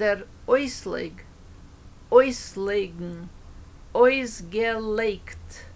der Ausleg, Auslegen, Ausgelegt.